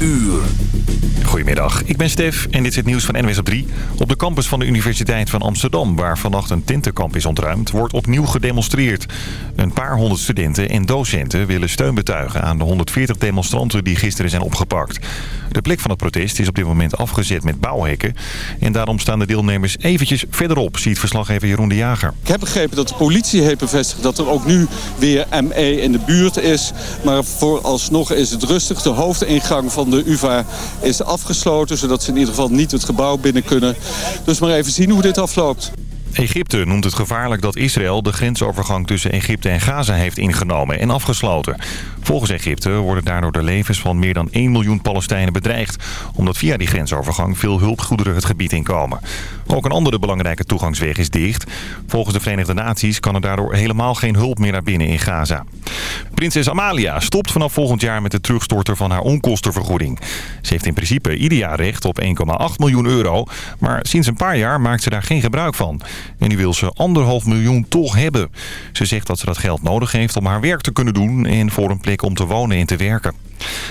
uur. Goedemiddag, ik ben Stef en dit is het nieuws van NWS op 3. Op de campus van de Universiteit van Amsterdam, waar vannacht een tintenkamp is ontruimd, wordt opnieuw gedemonstreerd. Een paar honderd studenten en docenten willen steun betuigen aan de 140 demonstranten die gisteren zijn opgepakt. De plek van het protest is op dit moment afgezet met bouwhekken. En daarom staan de deelnemers eventjes verderop, ziet verslaggever Jeroen de Jager. Ik heb begrepen dat de politie heeft bevestigd dat er ook nu weer ME in de buurt is. Maar vooralsnog is het rustig. De hoofdingang van de UvA is afgesloten, zodat ze in ieder geval niet het gebouw binnen kunnen. Dus maar even zien hoe dit afloopt. Egypte noemt het gevaarlijk dat Israël de grensovergang tussen Egypte en Gaza heeft ingenomen en afgesloten. Volgens Egypte worden daardoor de levens van meer dan 1 miljoen Palestijnen bedreigd... omdat via die grensovergang veel hulpgoederen het gebied inkomen. Ook een andere belangrijke toegangsweg is dicht. Volgens de Verenigde Naties kan er daardoor helemaal geen hulp meer naar binnen in Gaza. Prinses Amalia stopt vanaf volgend jaar met het terugstorten van haar onkostenvergoeding. Ze heeft in principe ieder jaar recht op 1,8 miljoen euro... maar sinds een paar jaar maakt ze daar geen gebruik van. En nu wil ze anderhalf miljoen toch hebben. Ze zegt dat ze dat geld nodig heeft om haar werk te kunnen doen... en voor een plek om te wonen en te werken.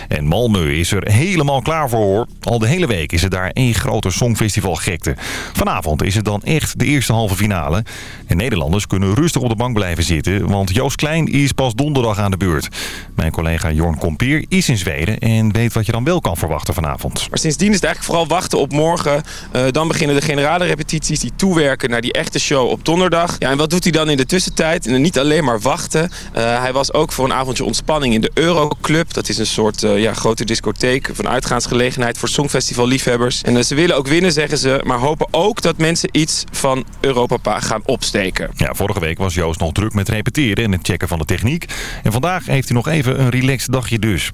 En Malmö is er helemaal klaar voor. Al de hele week is het daar één grote songfestival gekte. Vanavond is het dan echt de eerste halve finale. En Nederlanders kunnen rustig op de bank blijven zitten. Want Joost Klein is pas donderdag aan de beurt. Mijn collega Jorn Kompier is in Zweden en weet wat je dan wel kan verwachten vanavond. Maar sindsdien is het eigenlijk vooral wachten op morgen. Uh, dan beginnen de generale repetities die toewerken naar die echte show op donderdag. Ja, en wat doet hij dan in de tussentijd? En niet alleen maar wachten. Uh, hij was ook voor een avondje ontspanning in de Euroclub. Dat is een soort uh, ja, grote discotheek van uitgaansgelegenheid voor songfestival-liefhebbers. En ze willen ook winnen, zeggen ze, maar hopen ook dat mensen iets van Europapa gaan Ja, vorige week was Joost nog druk met repeteren en het checken van de techniek. En vandaag heeft hij nog even een relaxed dagje dus.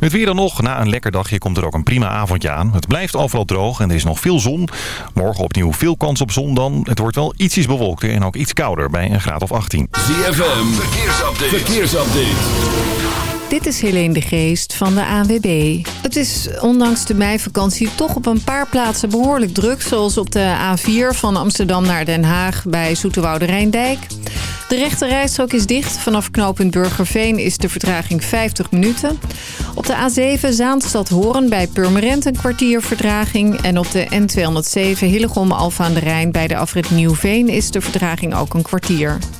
Het weer dan nog. Na een lekker dagje komt er ook een prima avondje aan. Het blijft overal droog en er is nog veel zon. Morgen opnieuw veel kans op zon dan. Het wordt wel ietsjes bewolkter en ook iets kouder bij een graad of 18. ZFM, verkeersupdate. verkeersupdate. Dit is Helene de Geest van de ANWB. Het is ondanks de meivakantie toch op een paar plaatsen behoorlijk druk... zoals op de A4 van Amsterdam naar Den Haag bij Zoeterwoude Rijndijk. De rechte rijstrook is dicht. Vanaf knooppunt Burgerveen is de vertraging 50 minuten. Op de A7 Zaanstad-Horen bij Purmerend een kwartier vertraging. En op de N207 Hillegom-Alfa aan de Rijn bij de afrit Nieuwveen is de vertraging ook een kwartier.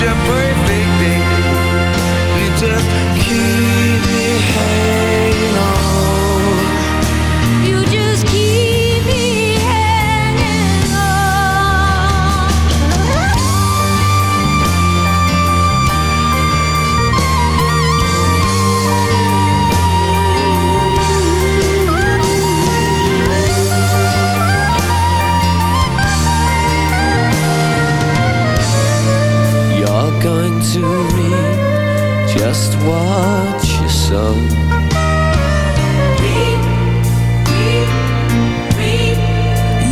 Such perfect day. You just keep me hanging on. To reap just what you sow.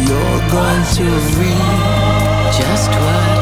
You're going to reap just what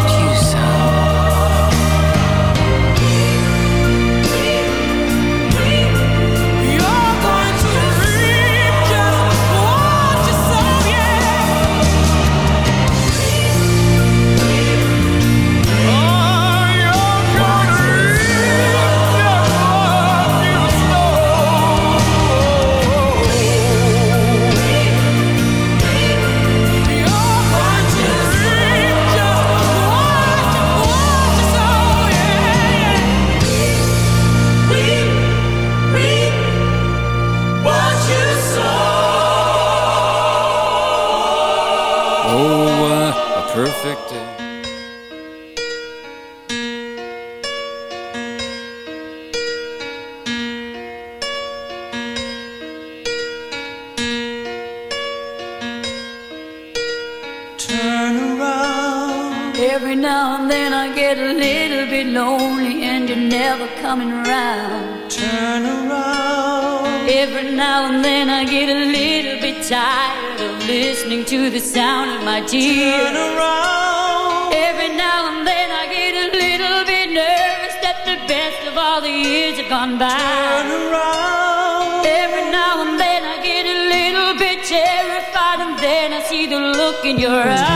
in your eyes.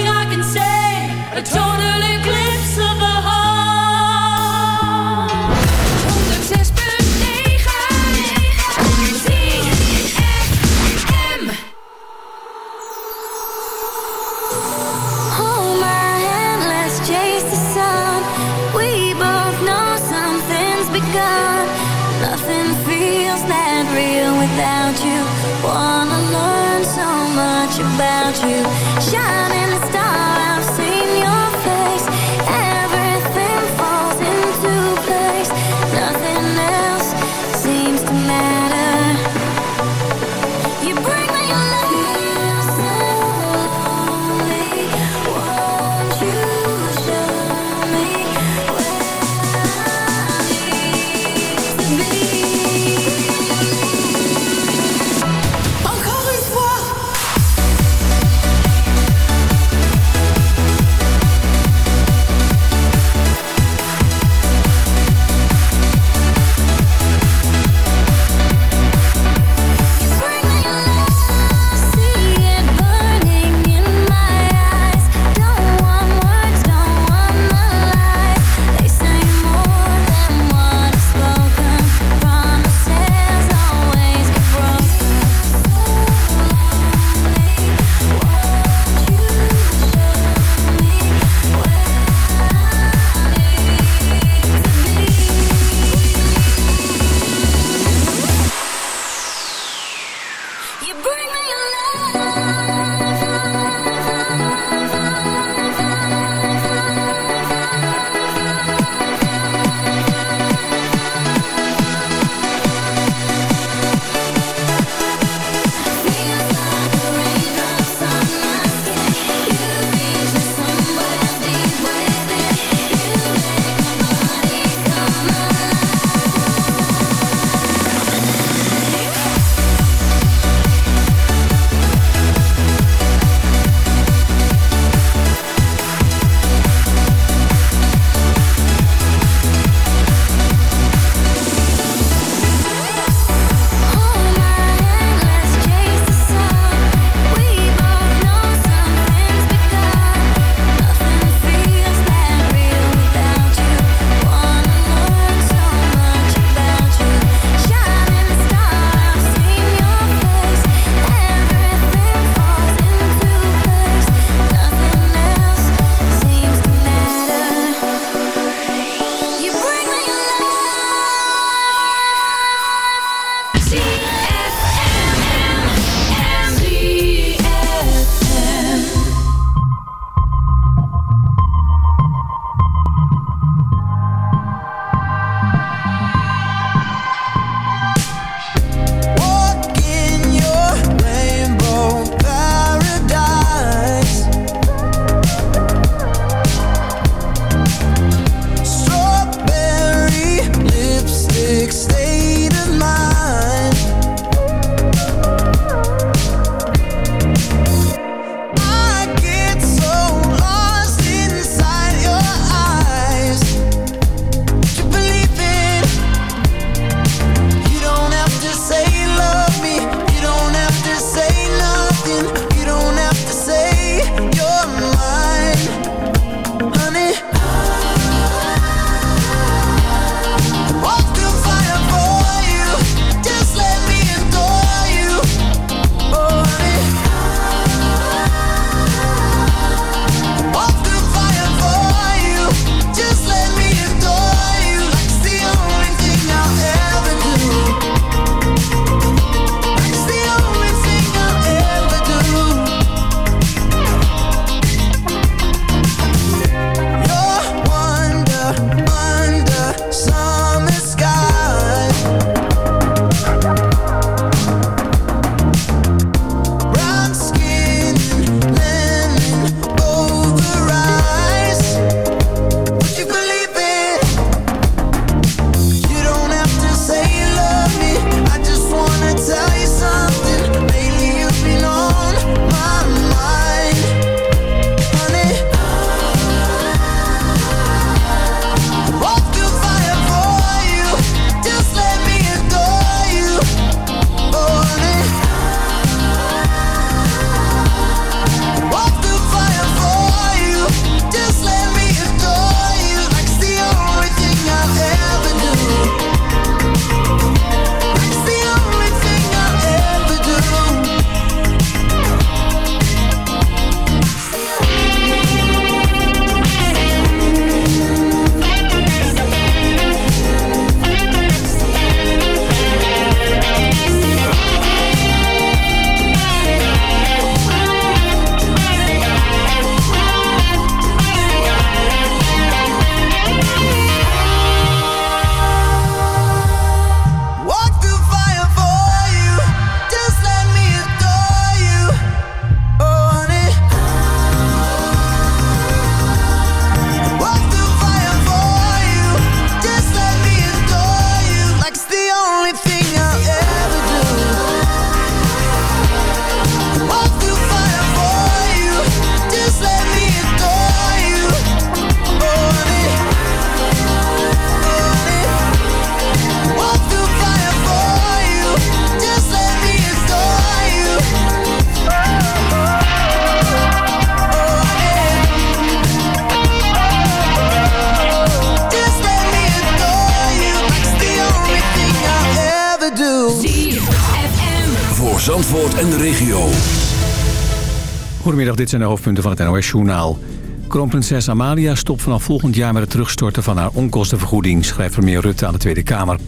Goedemiddag, dit zijn de hoofdpunten van het NOS-journaal. Kroonprinses Amalia stopt vanaf volgend jaar met het terugstorten van haar onkostenvergoeding, schrijft premier Rutte aan de Tweede Kamer.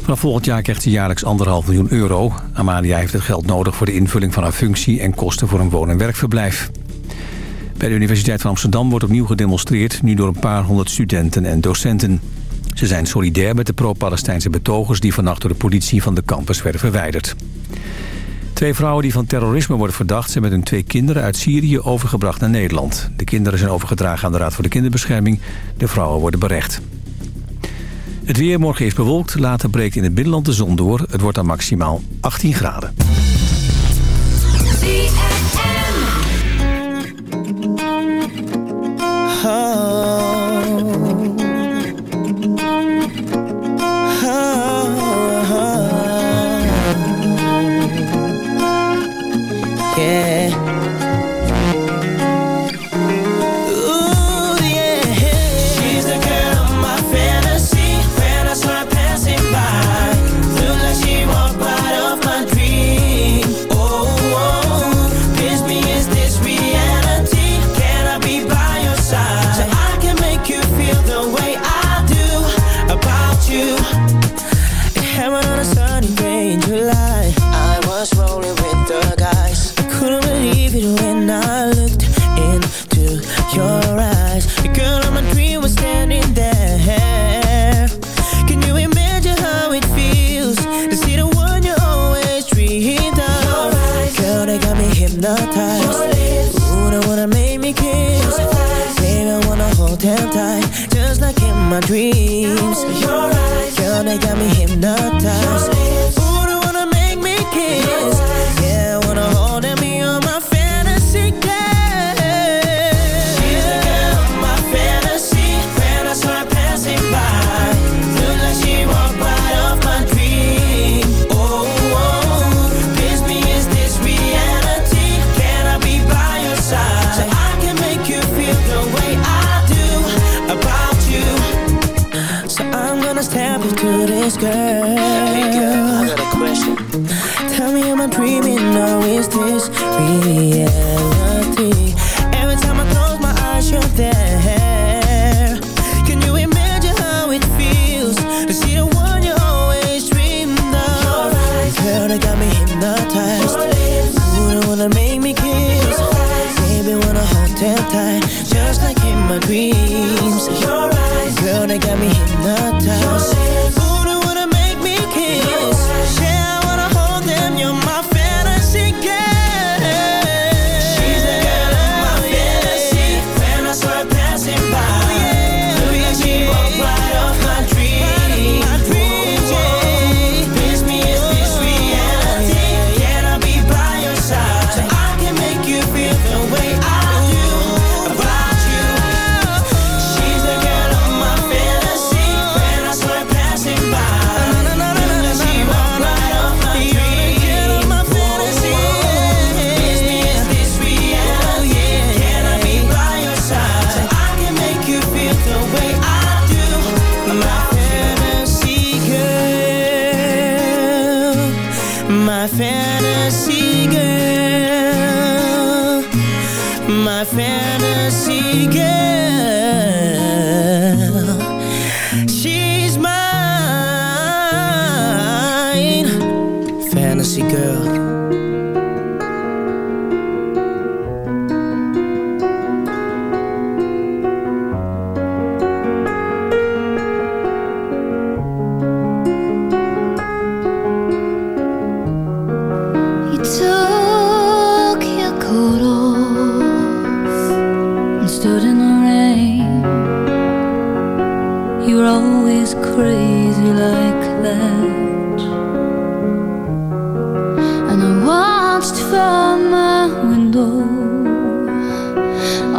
Vanaf volgend jaar krijgt ze jaarlijks anderhalf miljoen euro. Amalia heeft het geld nodig voor de invulling van haar functie en kosten voor een woon- en werkverblijf. Bij de Universiteit van Amsterdam wordt opnieuw gedemonstreerd, nu door een paar honderd studenten en docenten. Ze zijn solidair met de pro-Palestijnse betogers die vannacht door de politie van de campus werden verwijderd. Twee vrouwen die van terrorisme worden verdacht... zijn met hun twee kinderen uit Syrië overgebracht naar Nederland. De kinderen zijn overgedragen aan de Raad voor de Kinderbescherming. De vrouwen worden berecht. Het weer morgen is bewolkt. Later breekt in het binnenland de zon door. Het wordt dan maximaal 18 graden.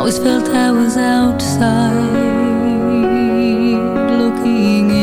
always felt I was outside looking in.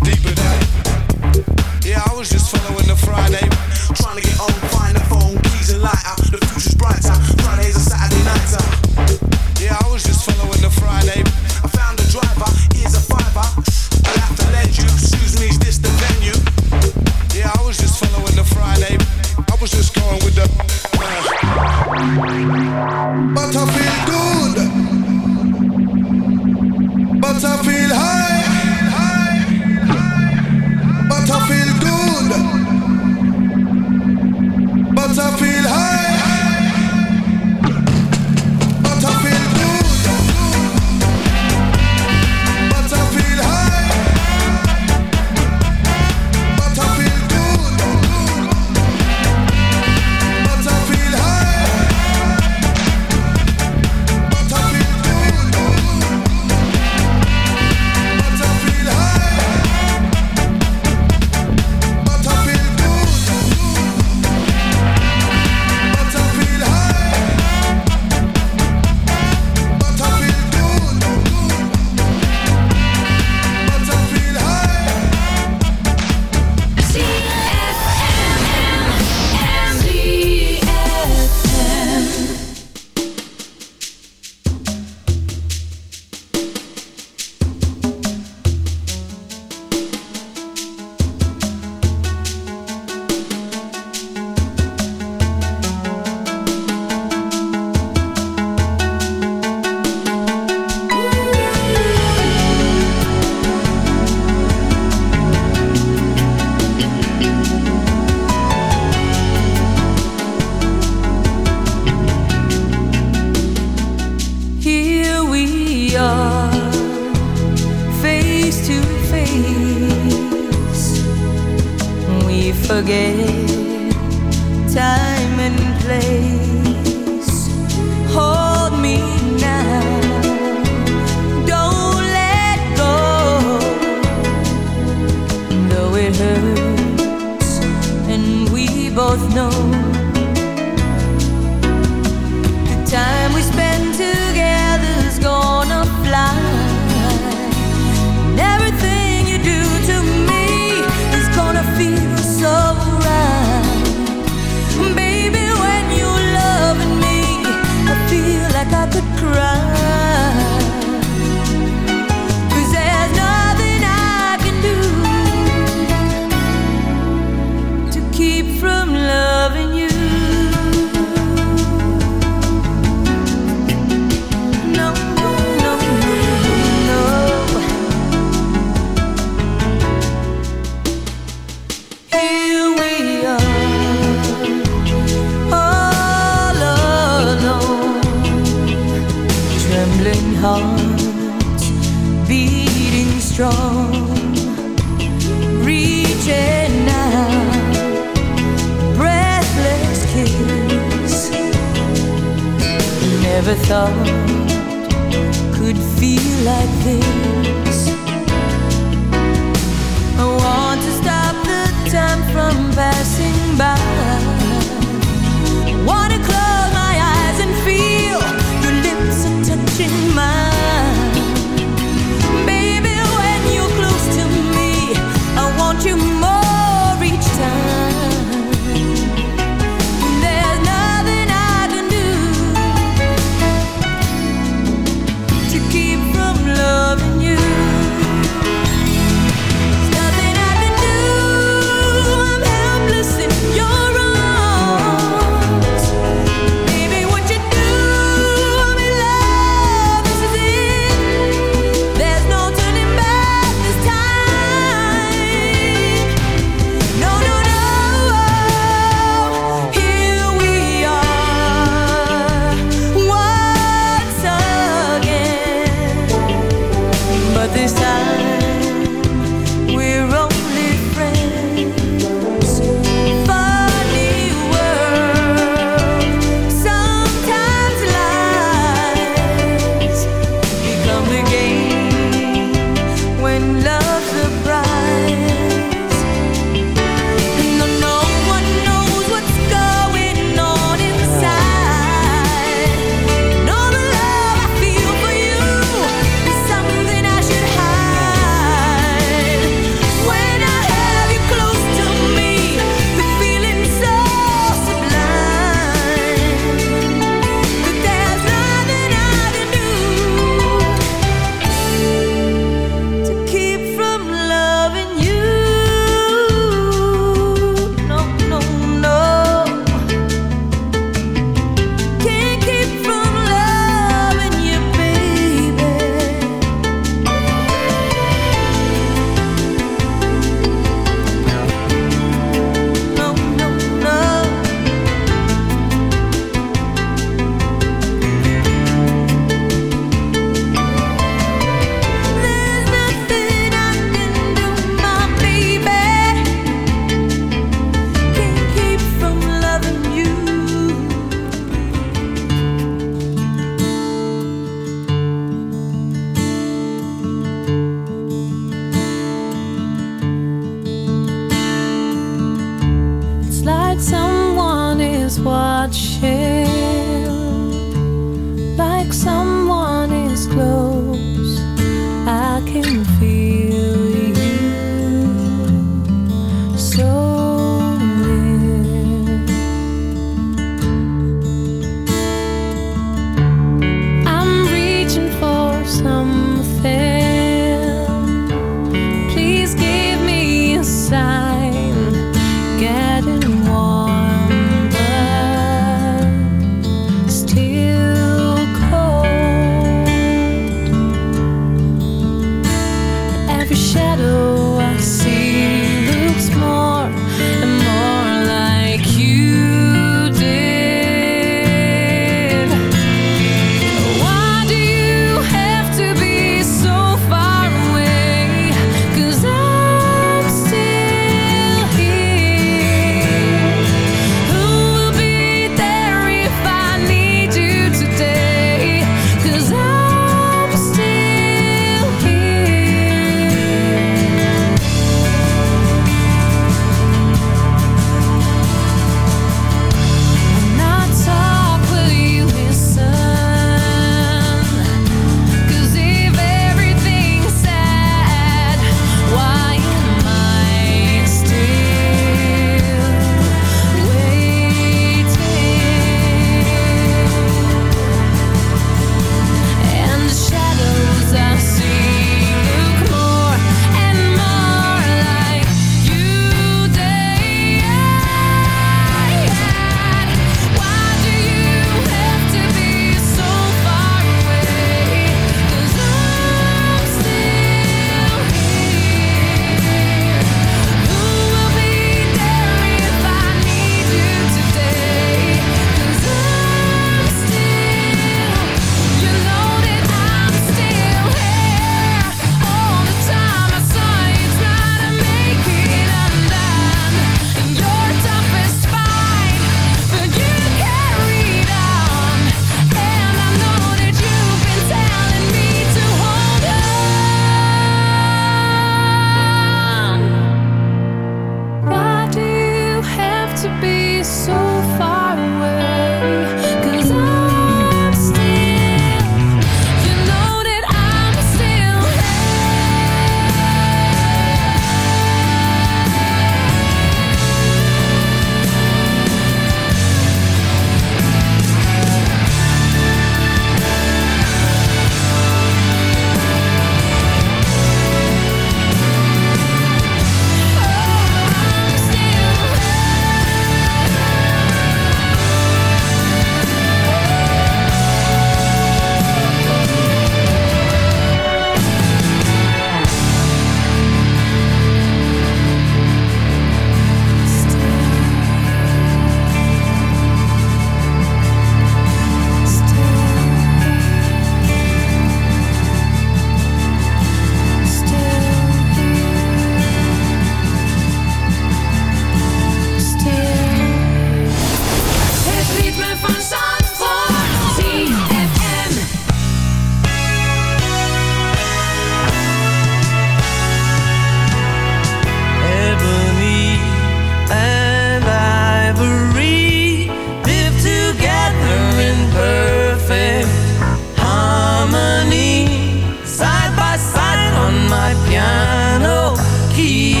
he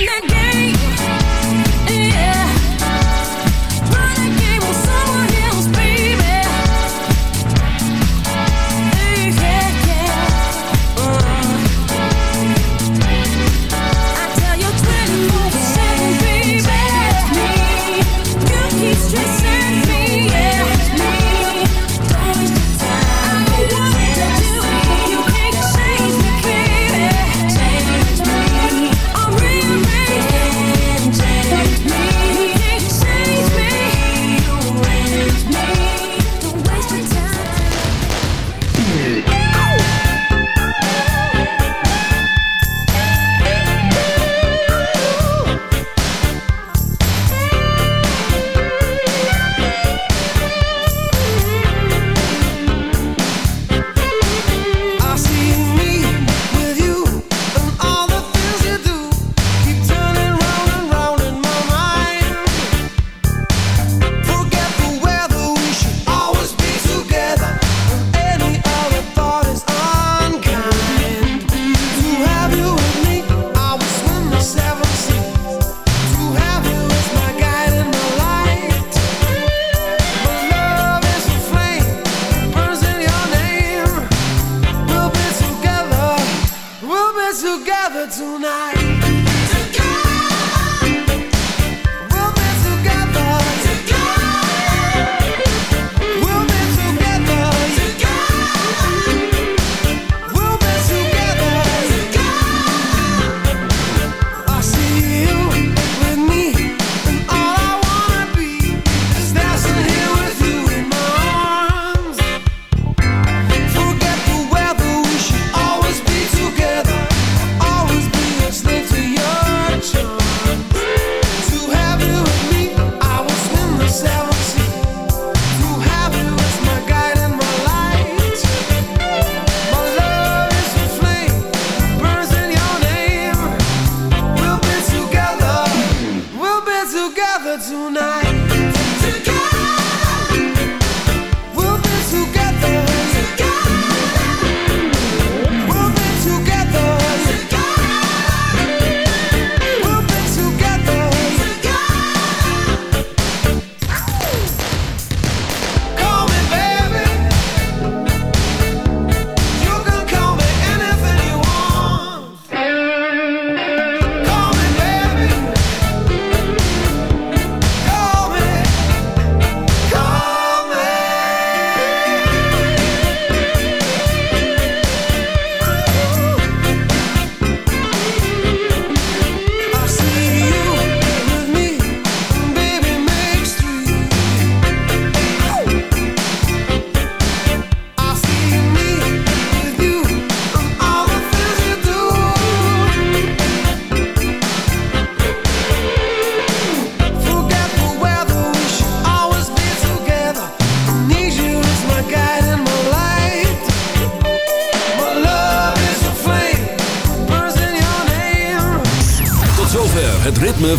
I'm not